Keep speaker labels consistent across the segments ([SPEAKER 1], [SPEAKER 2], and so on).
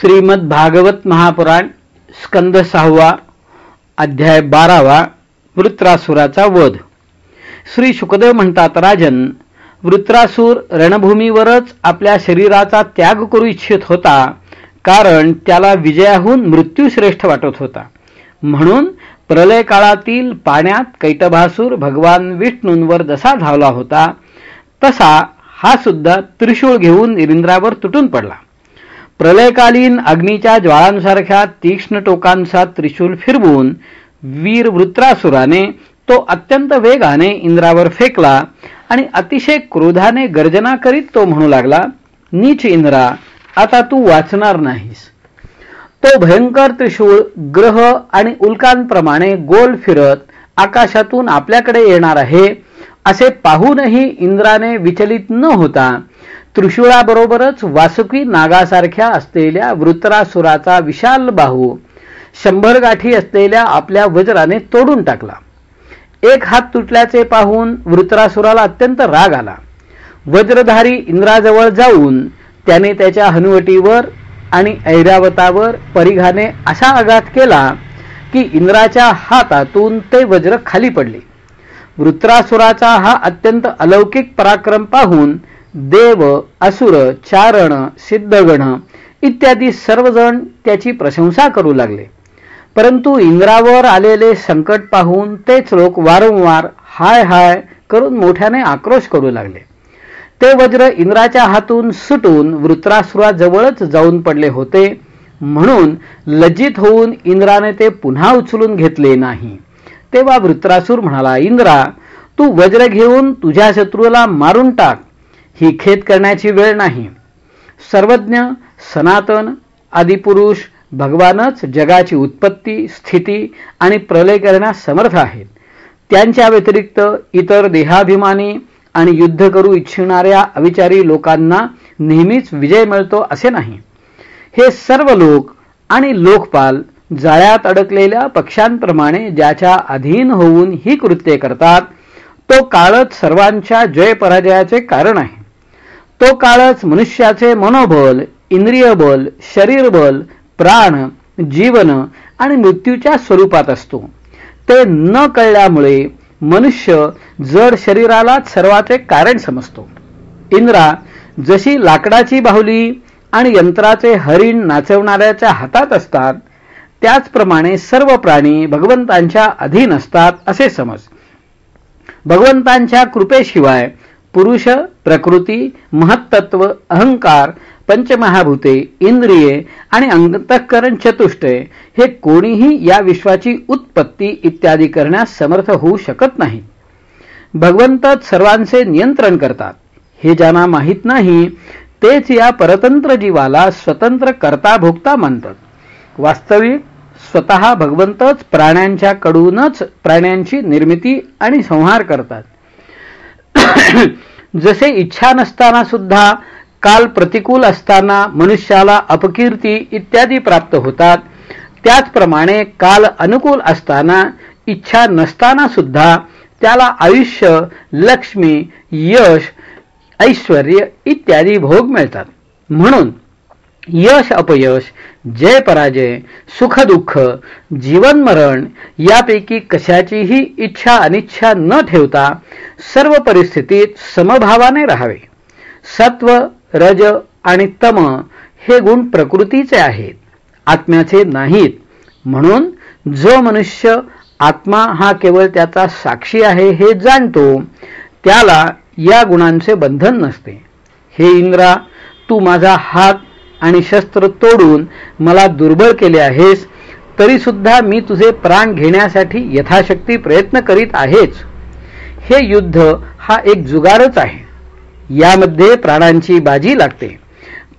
[SPEAKER 1] श्रीमद भागवत महापुराण स्कंद सहावा अध्याय बारावा वृत्रासुराचा वध. श्री सुखदेव म्हणतात राजन वृत्रासूर रणभूमीवरच आपल्या शरीराचा त्याग करू इच्छित होता कारण त्याला विजयाहून मृत्यू श्रेष्ठ वाटत होता. म्हणून प्रलय काळातील पाण्यात कैटभासूर भगवान विष्णूंवर जसा धावला होता तसा हा सुद्धा त्रिशूळ घेऊन इंद्रावर तुटून पडला. प्रलयकालीन अग्नीच्या ज्वाळांसारख्या तीक्ष्ण टोकांचा त्रिशूल फिरवून वीर वृत्रासुराने तो अत्यंत वेगाने इंद्रावर फेकला आणि अतिशय क्रोधाने गर्जना करीत तो म्हणू लागला नीच इंद्रा आता तू वाचणार नाहीस. तो भयंकर त्रिशूळ ग्रह आणि उल्कांप्रमाणे गोल फिरत आकाशातून आपल्याकडे येणार आहे असे पाहूनही इंद्राने विचलित न होता त्रिशूळाबरोबरच वासुकी नागासारख्या असलेल्या वृत्रासुराचा विशाल बाहू शंभर गाठी असलेल्या आपल्या वज्राने तोडून टाकला. एक हात तुटल्याचे पाहून वृत्रासुराला अत्यंत राग आला. वज्रधारी इंद्राजवळ जाऊन त्याने त्याच्या हनुवटीवर आणि ऐरावतावर परिघाने असा आघात केला की इंद्राच्या हातातून ते वज्र खाली पडले. वृत्रासुराचा हा अत्यंत अलौकिक पराक्रम पाहून देव असुर चारण सिद्धगण इत्यादी सर्वजण त्याची प्रशंसा करू लागले. परंतु इंद्रावर आलेले संकट पाहून तेच लोक वारंवार हाय हाय करून मोठ्याने आक्रोश करू लागले. ते वज्र इंद्राच्या हातून सुटून वृत्रासुराजवळच जाऊन पडले होते. म्हणून लज्जित होऊन इंद्राने ते पुन्हा उचलून घेतले नाही. तेव्हा वृत्रासूर म्हणाला इंद्रा तू वज्र घेऊन तुझ्या शत्रूला मारून टाक. ही खेद करण्याची वेळ नाही. सर्वज्ञ सनातन आदिपुरुष भगवानच जगाची उत्पत्ती स्थिती आणि प्रलय करण्यास समर्थ आहेत. त्यांच्या व्यतिरिक्त इतर देहाभिमानी आणि युद्ध करू इच्छिणाऱ्या अविचारी लोकांना नेहमीच विजय मिळतो असे नाही. हे सर्व लोक आणि लोकपाल जाळ्यात अडकलेल्या पक्षांप्रमाणे ज्याच्या अधीन होऊन ही कृत्ये करतात तो काळच सर्वांच्या जय पराजयाचे कारण आहे. तो काळच मनुष्याचे मनोबल इंद्रिय बल प्राण जीवन आणि मृत्यूच्या स्वरूपात असतो. ते न कळल्यामुळे मनुष्य जड शरीराला सर्वाचे कारण समजतो. इंद्रा जशी लाकडाची बाहुली आणि यंत्राचे हरिण नाचवणाऱ्याच्या हातात असतात त्याचप्रमाणे सर्व प्राणी भगवंतांच्या अधीन असतात असे समज. भगवंतांच्या कृपेशिवाय पुरुष प्रकृती महत्त्व अहंकार पंचमहाभूते इंद्रिये आणि अंतःकरण चतुष्टय हे कोणीही या विश्वाची उत्पत्ती इत्यादी करण्यास समर्थ होऊ शकत नाही. भगवंतच सर्वांचे नियंत्रण करतात. हे ज्यांना माहीत नाही तेच या परतंत्र जीवाला स्वतंत्र करता भोगता मानतात. वास्तविक स्वतः भगवंतच प्राण्यांच्याकडूनच प्राण्यांची निर्मिती आणि संहार करतात. जसे इच्छा नसताना सुद्धा काल प्रतिकूल असताना मनुष्याला अपकीर्ती इत्यादी प्राप्त होतात. त्याचप्रमाणे काल अनुकूल असताना इच्छा नसताना सुद्धा त्याला आयुष्य लक्ष्मी यश ऐश्वर इत्यादी भोग मिळतात. म्हणून यश अपयश जय पराजय सुख दुःख जीवन मरण यापैकी कशाचीही इच्छा अनिच्छा न ठेवता सर्व परिस्थितीत समभावाने राहावे. सत्व रज आणि तम हे गुण प्रकृतीचे आहेत आत्म्याचे नाहीत. म्हणून जो मनुष्य आत्मा हा केवळ त्याचा साक्षी आहे हे जाणतो त्याला या गुणांचे बंधन नसते. हे इंद्रा तू माझा हात आणि शस्त्र तोडून मला दुर्बळ केले आहेस तरी सुद्धा मी तुझे प्राण घेण्यासाठी यथाशक्ती प्रयत्न करीत आहेच. हे युद्ध हा एक जुगारच आहे. यामध्ये प्राणांची बाजी लागते.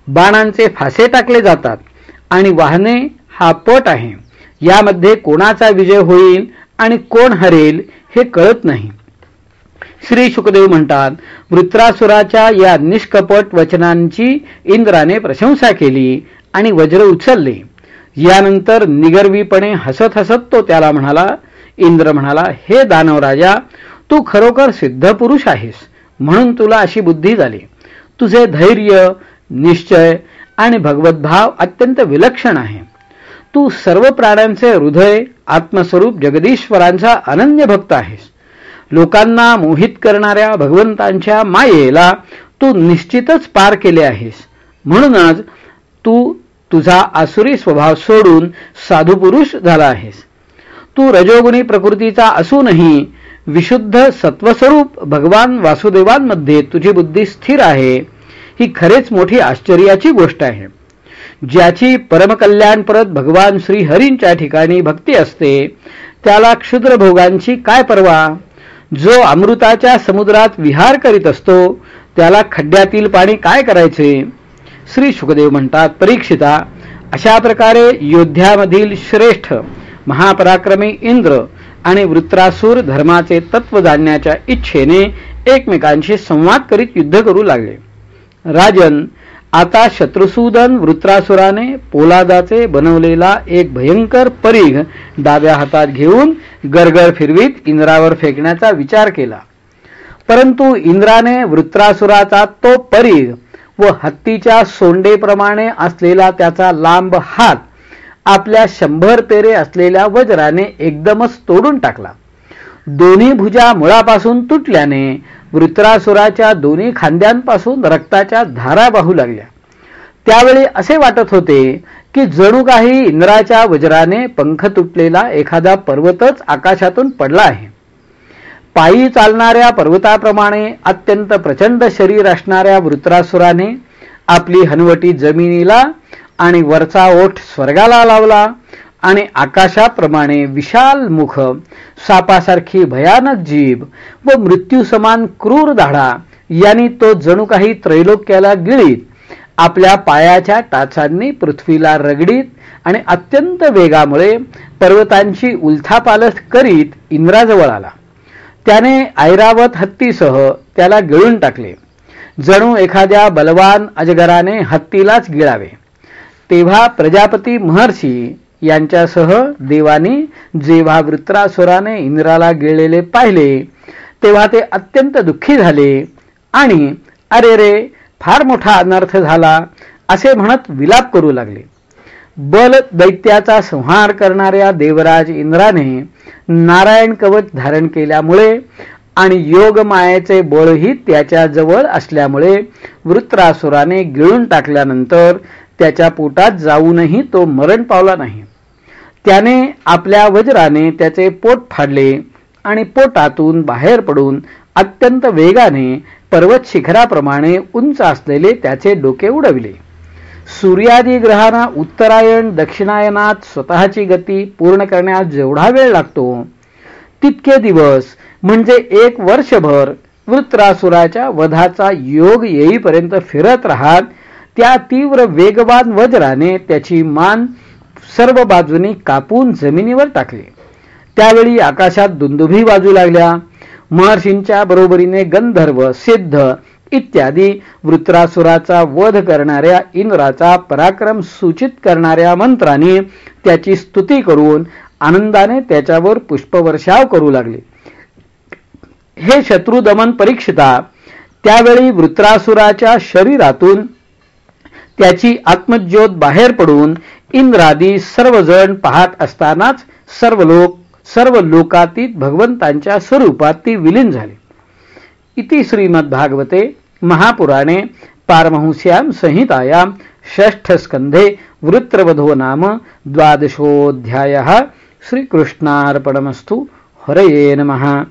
[SPEAKER 1] बाणांचे फासे टाकले जातात आणि वाहने हा पट आहे. यामध्ये कोणाचा विजय होईल आणि कोण हरेल हे कळत नाही. श्री शुकदेव म्हणतात वृत्रासुराच्या या निष्कपट वचनांची इंद्राने प्रशंसा केली आणि वज्र उचलले. यानंतर निगर्वीपणे हसत हसत तो त्याला म्हणाला इंद्र म्हणाला हे दानवराजा तू खरोखर सिद्ध पुरुष आहेस. म्हणून तुला अशी बुद्धी झाली. तुझे धैर्य निश्चय आणि भगवद्भाव अत्यंत विलक्षण आहे. तू सर्व प्राण्यांचे हृदय आत्मस्वरूप जगदीश्वरांचा अनन्य भक्त आहेस. लोकांना मोहित करणाऱ्या भगवंतांच्या मायेला तू निश्चितच पार केले आहेस. म्हणूनच तू तुझा आसुरी स्वभाव सोडून साधुपुरुष झाला आहेस. तू रजोगुणी प्रकृतीचा असूनही विशुद्ध सत्वस्वरूप भगवान वासुदेवांमध्ये तुझी बुद्धी स्थिर आहे ही खरेच मोठी आश्चर्याची गोष्ट आहे. ज्याची परमकल्याणपरत भगवान श्रीहरींच्या ठिकाणी भक्ती असते त्याला क्षुद्रभोगांची काय परवा? जो अमृताच्या समुद्रात विहार करीत असतो त्याला खड्ड्यातील पाणी काय करायचे? श्री शुकदेव म्हणतात परीक्षिता अशा प्रकारे योद्ध्यामधील श्रेष्ठ महापराक्रमी इंद्र आणि वृत्रासूर धर्माचे तत्व जाणण्याच्या इच्छेने एकमेकांशी संवाद करीत युद्ध करू लागले. राजन आता शत्रुसूदन वृत्रासुराने पोलादाचे बनवलेला एक भयंकर परीघ डाव्या हातात घेऊन गरगर फिरवीत इंद्रावर फेकण्याचा विचार केला. परंतु इंद्राने वृत्रासुराचा तो परीघ व हत्तीच्या सोंडेप्रमाणे असलेला त्याचा लांब हात आपल्या शंभर पेरे असलेल्या वज्राने एकदमच तोडून टाकला. दोन्ही भुजा मुळापासून तुटल्याने वृत्रासुराच्या दोन्ही खांद्यांपासून रक्ताच्या धारा वाहू लागल्या. त्यावेळी असे वाटत होते की जणू काही इंद्राच्या वज्राने पंख तुटलेला एखादा पर्वतच आकाशातून पडला आहे. पायी चालणाऱ्या पर्वताप्रमाणे अत्यंत प्रचंड शरीर असणाऱ्या वृत्रासुराने आपली हनवटी जमिनीला आणि वरचा ओठ स्वर्गाला लावला. आणि आकाशाप्रमाणे विशाल मुख सापासारखी भयानक जीभ व मृत्यू समान क्रूर धाडा यांनी तो जणू काही त्रैलोक्याला गिळीत आपल्या पायाच्या टाचांनी पृथ्वीला रगडीत आणि अत्यंत वेगामुळे पर्वतांची उलथापालथ करीत इंद्राजवळ आला. त्याने ऐरावत हत्तीसह त्याला गिळून टाकले. जणू एखाद्या बलवान अजगराने हत्तीलाच गिळावे. तेव्हा प्रजापती महर्षी यांच्यासह देवानी जेव्हा वृत्रासुराने इंद्राला गिळलेले पाहिले तेव्हा ते अत्यंत दुःखी झाले आणि अरे रे फार मोठा अनर्थ झाला असे म्हणत विलाप करू लागले. बल दैत्याचा संहार करणाऱ्या देवराज इंद्राने नारायण कवच धारण केल्यामुळे आणि योग मायेचे बळही त्याच्याजवळ असल्यामुळे वृत्रासुराने गिळून टाकल्यानंतर त्याच्या पोटात जाऊनही तो मरण पावला नाही. त्याने आपल्या वज्राने त्याचे पोट फाडले आणि पोटातून बाहेर पडून अत्यंत वेगाने पर्वत शिखराप्रमाणे उंच असलेले त्याचे डोके उडविले. सूर्यादी ग्रहांना उत्तरायण दक्षिणायनात स्वतःची गती पूर्ण करण्यास जेवढा वेळ लागतो तितके दिवस म्हणजे एक वर्षभर वृत्रासुराच्या वधाचा योग येईपर्यंत फिरत राहत त्या तीव्र वेगवान वज्राने त्याची मान सर्व बाजूनी कापून जमिनीवर टाकले. त्यावेळी आकाशात दुंदुभी बाजू लागल्या. महर्षींच्या बरोबरीने गंधर्व सिद्ध इत्यादी वृत्रासुराचा वध करणाऱ्या इंद्राचा पराक्रम सूचित करणाऱ्या मंत्रांनी त्याची स्तुती करून आनंदाने त्याच्यावर पुष्पवर्षाव करू लागले. हे शत्रुदमन परीक्षिता त्यावेळी वृत्रासुराच्या शरीरातून त्याची आत्मज्योत बाहेर पडून इंद्रादी सर्वजण पाहत असतानाच सर्व लोक सर्व लोकातीत भगवंतांच्या स्वरूपात ती विलीन झाली. इति श्रीमद्भागवते महापुराणे पारमहंस्यां संहितायां षष्ठस्कन्धे वृत्रवधो नाम द्वादशोऽध्यायः. श्रीकृष्णार्पणमस्तु. हरये नमः.